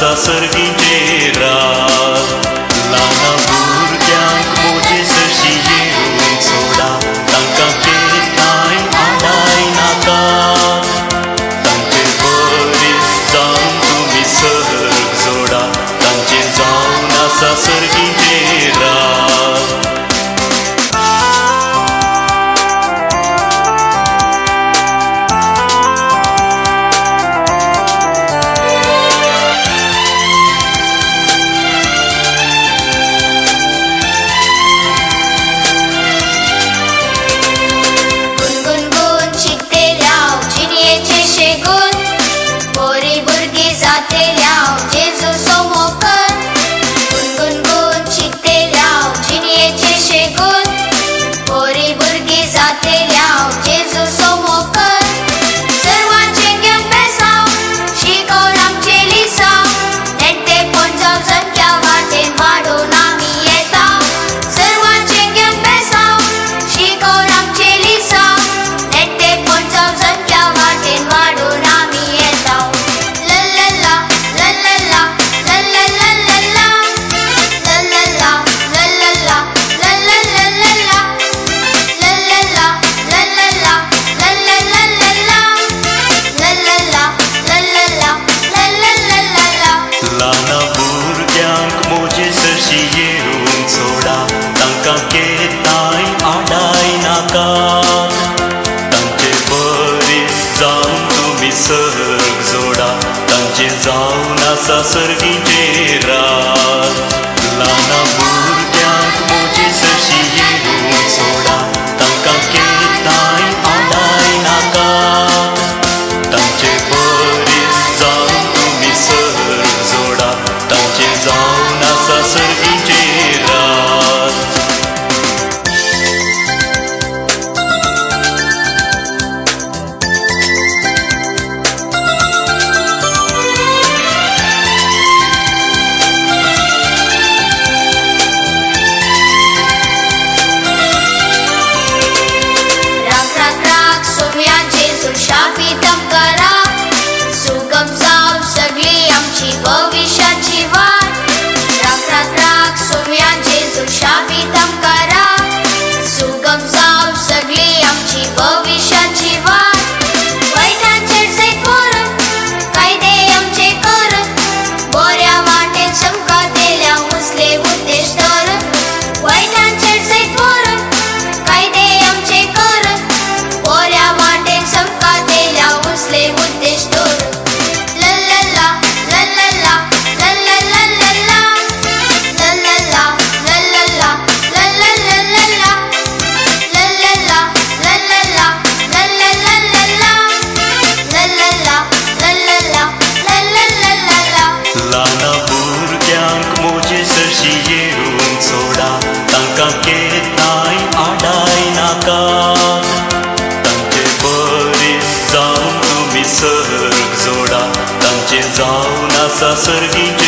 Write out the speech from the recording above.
سا سرگی تیرا۔ لانا بور جانک موجے سرشی یہ سوڑا۔ تنکا کے تائیں آمائی ناتا۔ تنکے بری سان تمی سرگ زوڑا تنچے جاؤنا سا سرگی سرگی تیرا شیو تمے بری جاؤ تو سر جوڑا تمے جاؤن آر بھی